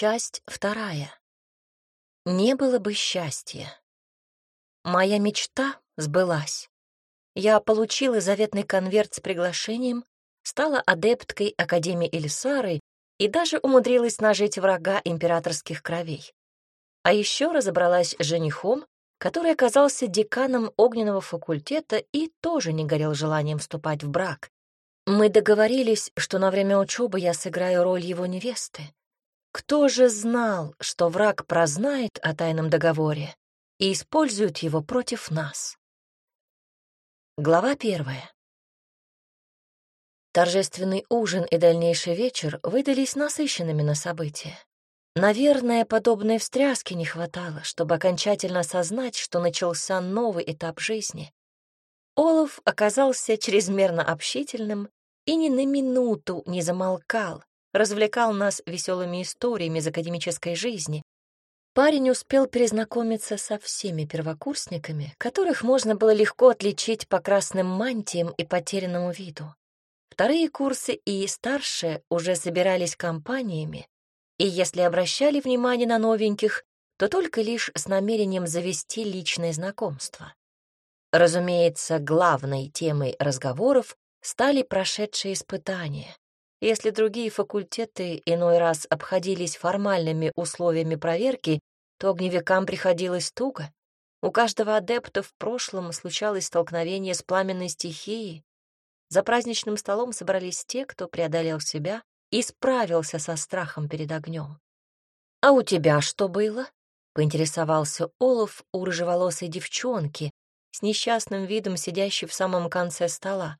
Часть вторая. Не было бы счастья. Моя мечта сбылась. Я получила заветный конверт с приглашением, стала адепткой Академии Элисары и даже умудрилась нажить врага императорских кровей. А еще разобралась с женихом, который оказался деканом огненного факультета и тоже не горел желанием вступать в брак. Мы договорились, что на время учебы я сыграю роль его невесты. Кто же знал, что враг прознает о тайном договоре и использует его против нас? Глава первая. Торжественный ужин и дальнейший вечер выдались насыщенными на события. Наверное, подобной встряски не хватало, чтобы окончательно осознать, что начался новый этап жизни. Олаф оказался чрезмерно общительным и ни на минуту не замолкал, развлекал нас веселыми историями из академической жизни. Парень успел перезнакомиться со всеми первокурсниками, которых можно было легко отличить по красным мантиям и потерянному виду. Вторые курсы и старшие уже собирались компаниями, и если обращали внимание на новеньких, то только лишь с намерением завести личное знакомство. Разумеется, главной темой разговоров стали прошедшие испытания. Если другие факультеты иной раз обходились формальными условиями проверки, то огневикам приходилось туго. У каждого адепта в прошлом случалось столкновение с пламенной стихией. За праздничным столом собрались те, кто преодолел себя и справился со страхом перед огнем. «А у тебя что было?» — поинтересовался Олаф у рыжеволосой девчонки, с несчастным видом сидящей в самом конце стола.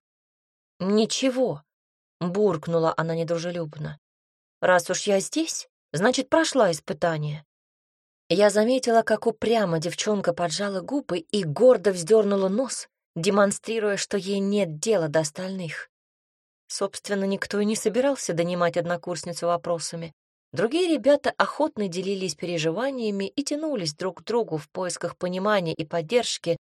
«Ничего», буркнула она недружелюбно. Раз уж я здесь, значит, прошла испытание. Я заметила, как упрямо девчонка поджала губы и гордо вздернула нос, демонстрируя, что ей нет дела до остальных. Собственно, никто и не собирался донимать однокурсницу вопросами. Другие ребята охотно делились переживаниями и тянулись друг к другу в поисках понимания и поддержки.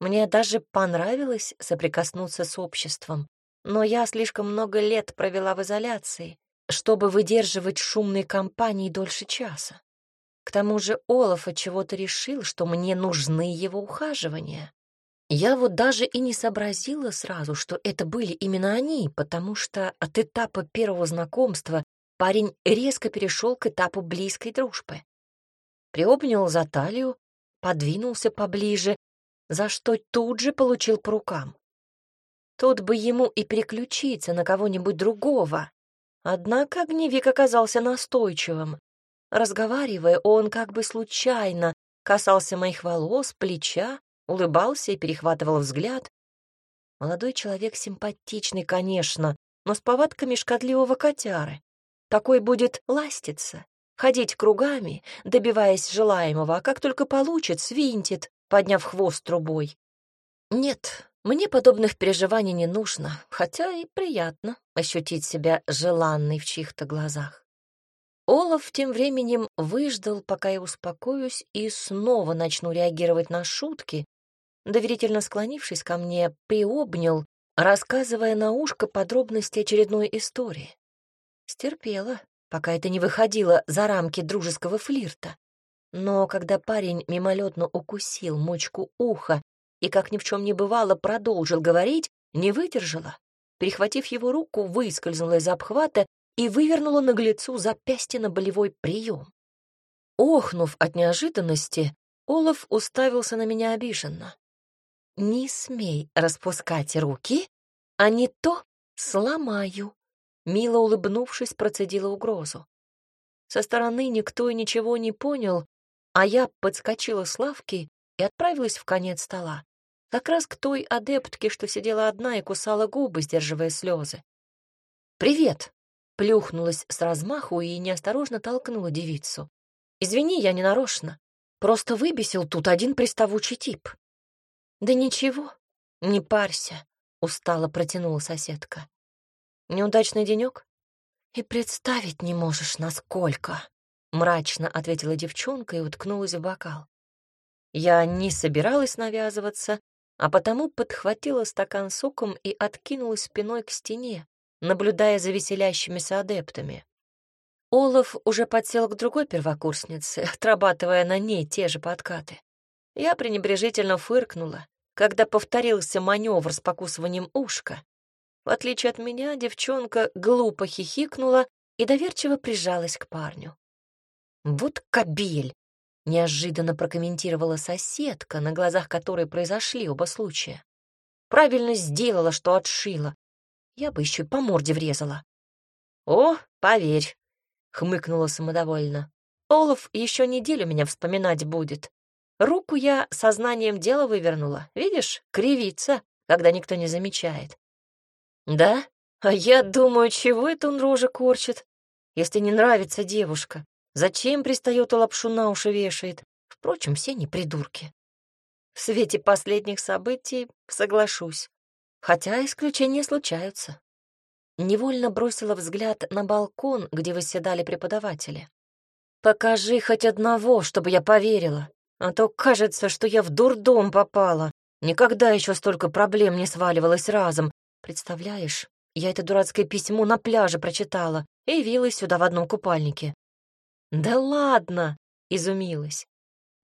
Мне даже понравилось соприкоснуться с обществом но я слишком много лет провела в изоляции, чтобы выдерживать шумные компании дольше часа. К тому же Олаф от чего-то решил, что мне нужны его ухаживания. Я вот даже и не сообразила сразу, что это были именно они, потому что от этапа первого знакомства парень резко перешел к этапу близкой дружбы. Приобнял за талию, подвинулся поближе, за что тут же получил по рукам. Тут бы ему и переключиться на кого-нибудь другого. Однако огневик оказался настойчивым. Разговаривая, он как бы случайно касался моих волос, плеча, улыбался и перехватывал взгляд. Молодой человек симпатичный, конечно, но с повадками шкодливого котяры. Такой будет ластиться, ходить кругами, добиваясь желаемого, а как только получит, свинтит, подняв хвост трубой. Нет, мне подобных переживаний не нужно, хотя и приятно ощутить себя желанной в чьих-то глазах. Олаф тем временем выждал, пока я успокоюсь и снова начну реагировать на шутки, доверительно склонившись ко мне, приобнял, рассказывая на ушко подробности очередной истории. Стерпела, пока это не выходило за рамки дружеского флирта. Но когда парень мимолетно укусил мочку уха и, как ни в чем не бывало, продолжил говорить, не выдержала. Перехватив его руку, выскользнула из обхвата и вывернула наглецу запястье на болевой прием. Охнув от неожиданности, Олаф уставился на меня обиженно. «Не смей распускать руки, а не то сломаю», мило улыбнувшись, процедила угрозу. Со стороны никто и ничего не понял, а я подскочила с лавки и отправилась в конец стола. Как раз к той адептке, что сидела одна и кусала губы, сдерживая слезы. «Привет!» — плюхнулась с размаху и неосторожно толкнула девицу. «Извини, я не нарочно. Просто выбесил тут один приставучий тип». «Да ничего, не парься», — устало протянула соседка. «Неудачный денек?» «И представить не можешь, насколько», — мрачно ответила девчонка и уткнулась в бокал. Я не собиралась навязываться, а потому подхватила стакан соком и откинулась спиной к стене, наблюдая за веселящимися адептами. Олаф уже подсел к другой первокурснице, отрабатывая на ней те же подкаты. Я пренебрежительно фыркнула, когда повторился маневр с покусыванием ушка. В отличие от меня, девчонка глупо хихикнула и доверчиво прижалась к парню. «Вот кобель!» — неожиданно прокомментировала соседка, на глазах которой произошли оба случая. «Правильно сделала, что отшила. Я бы еще и по морде врезала». «О, поверь!» — хмыкнула самодовольно. «Олаф еще неделю меня вспоминать будет. Руку я сознанием дела вывернула. Видишь, кривится, когда никто не замечает. Да? А я думаю, чего это он рожа корчит? Если не нравится девушка, зачем пристает и лапшу на уши вешает? Впрочем, все не придурки. В свете последних событий соглашусь. Хотя исключения случаются. Невольно бросила взгляд на балкон, где восседали преподаватели. «Покажи хоть одного, чтобы я поверила», а то кажется, что я в дурдом попала. Никогда еще столько проблем не сваливалось разом. Представляешь, я это дурацкое письмо на пляже прочитала и явилась сюда в одном купальнике. Да ладно, изумилась.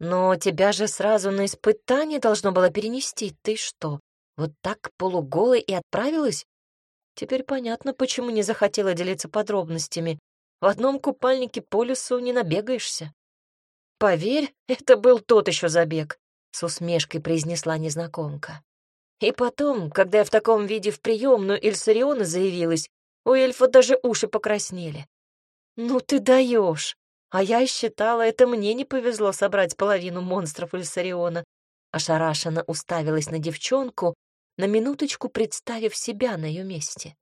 Но тебя же сразу на испытание должно было перенести. Ты что, вот так полуголой и отправилась? Теперь понятно, почему не захотела делиться подробностями. В одном купальнике по лесу не набегаешься. «Поверь, это был тот еще забег», — с усмешкой произнесла незнакомка. И потом, когда я в таком виде в приемную Ильсариона заявилась, у эльфа даже уши покраснели. «Ну ты даешь! А я считала, это мне не повезло собрать половину монстров Ильсариона». Ошарашенно уставилась на девчонку, на минуточку представив себя на ее месте.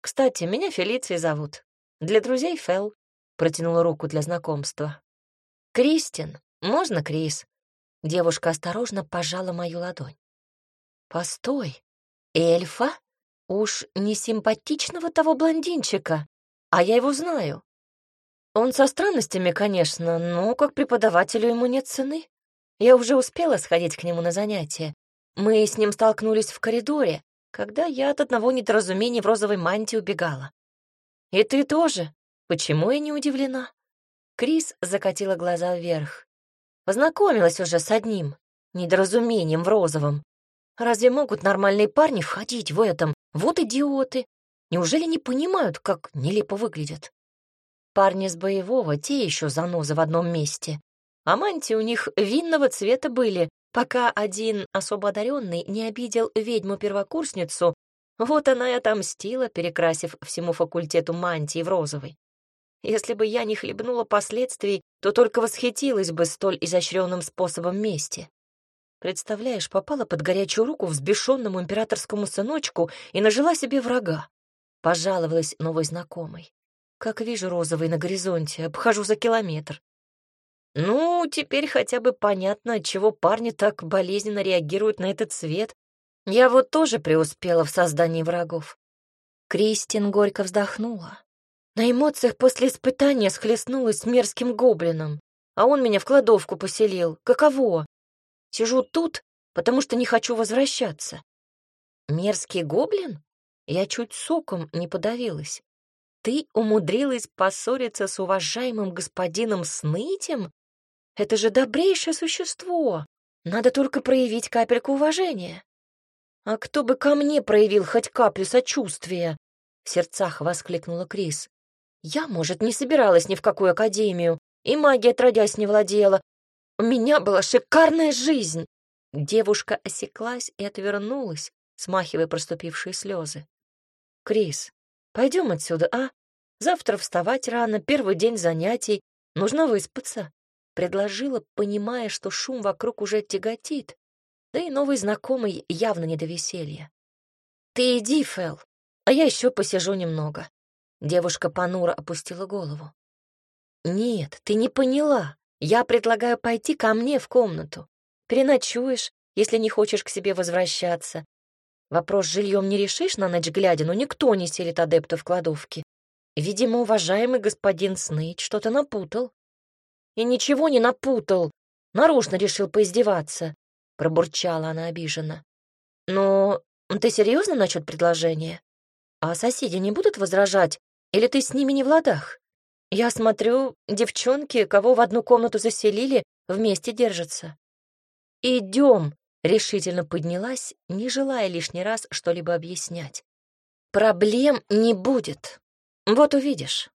«Кстати, меня Фелицией зовут. Для друзей Фел», — протянула руку для знакомства. «Кристин, можно Крис?» Девушка осторожно пожала мою ладонь. «Постой, эльфа? Уж не симпатичного того блондинчика, а я его знаю. Он со странностями, конечно, но как преподавателю ему нет цены. Я уже успела сходить к нему на занятия. Мы с ним столкнулись в коридоре, когда я от одного недоразумения в розовой мантии убегала. И ты тоже. Почему я не удивлена? Крис закатила глаза вверх. Познакомилась уже с одним, недоразумением в розовом. Разве могут нормальные парни входить в этом? Вот идиоты. Неужели не понимают, как нелепо выглядят? Парни с боевого, те еще занозы в одном месте. А мантии у них винного цвета были, пока один особо одаренный не обидел ведьму-первокурсницу, вот она и отомстила, перекрасив всему факультету мантии в розовый. Если бы я не хлебнула последствий, то только восхитилась бы столь изощренным способом мести. Представляешь, попала под горячую руку взбешенному императорскому сыночку и нажила себе врага. Пожаловалась новой знакомой. Как вижу розовый на горизонте, обхожу за километр. Ну, теперь хотя бы понятно, отчего парни так болезненно реагируют на этот цвет. Я вот тоже преуспела в создании врагов. Кристин горько вздохнула. На эмоциях после испытания схлестнулась с мерзким гоблином, а он меня в кладовку поселил. Каково? Сижу тут, потому что не хочу возвращаться. Мерзкий гоблин? Я чуть соком не подавилась. Ты умудрилась поссориться с уважаемым господином Снытем? Это же добрейшее существо. Надо только проявить капельку уважения. А кто бы ко мне проявил хоть каплю сочувствия? В сердцах воскликнула Крис. Я, может, не собиралась ни в какую академию, и магия отродясь не владела. У меня была шикарная жизнь. Девушка осеклась и отвернулась, смахивая проступившие слезы. «Крис, пойдем отсюда, а? Завтра вставать рано, первый день занятий. Нужно выспаться», — предложила, понимая, что шум вокруг уже тяготит, да и новый знакомый явно не до веселья. «Ты иди, Фэл, а я еще посижу немного. Девушка понуро опустила голову. «Нет, ты не поняла. Я предлагаю пойти ко мне в комнату. Переночуешь, если не хочешь к себе возвращаться. Вопрос с жильем не решишь на ночь глядя, но никто не селит адептов в кладовке. Видимо, уважаемый господин Снейд что-то напутал. И ничего не напутал. Нарочно решил поиздеваться, — пробурчала она обиженно. Но ты серьезно насчет предложения? А соседи не будут возражать, или ты с ними не в ладах? Я смотрю, девчонки, кого в одну комнату заселили, вместе держатся. Идем, решительно поднялась, не желая лишний раз что-либо объяснять. Проблем не будет. Вот увидишь.